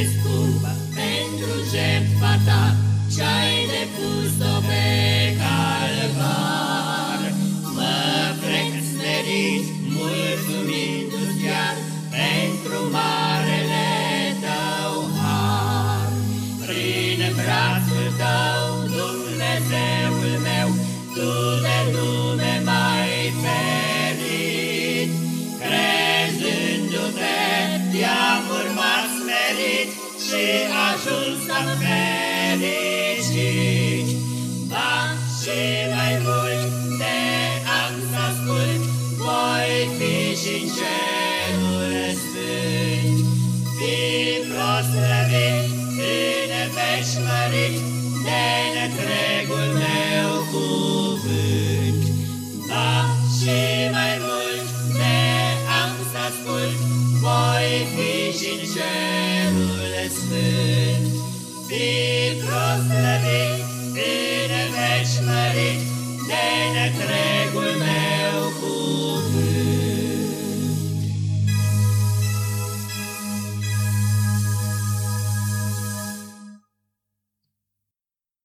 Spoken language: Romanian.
este scumpă pentru jertfa ta ce-ai depus-o pe calvar. Mă plec smerit, mulțumindu-ți chiar pentru marele tău har. Prin brațul tău, Dumnezeul meu, tu și ajuns să fericit. Ba și mai mult te am să ascult, voi fi și în cerul sfânt. Fii proslăvit, în veci mărit, de întregul meu cuvânt. Ba și mai mult te am să ascult, voi fi și în cerul sfânt. Fii proslăvit, în veci mărit, de întregul meu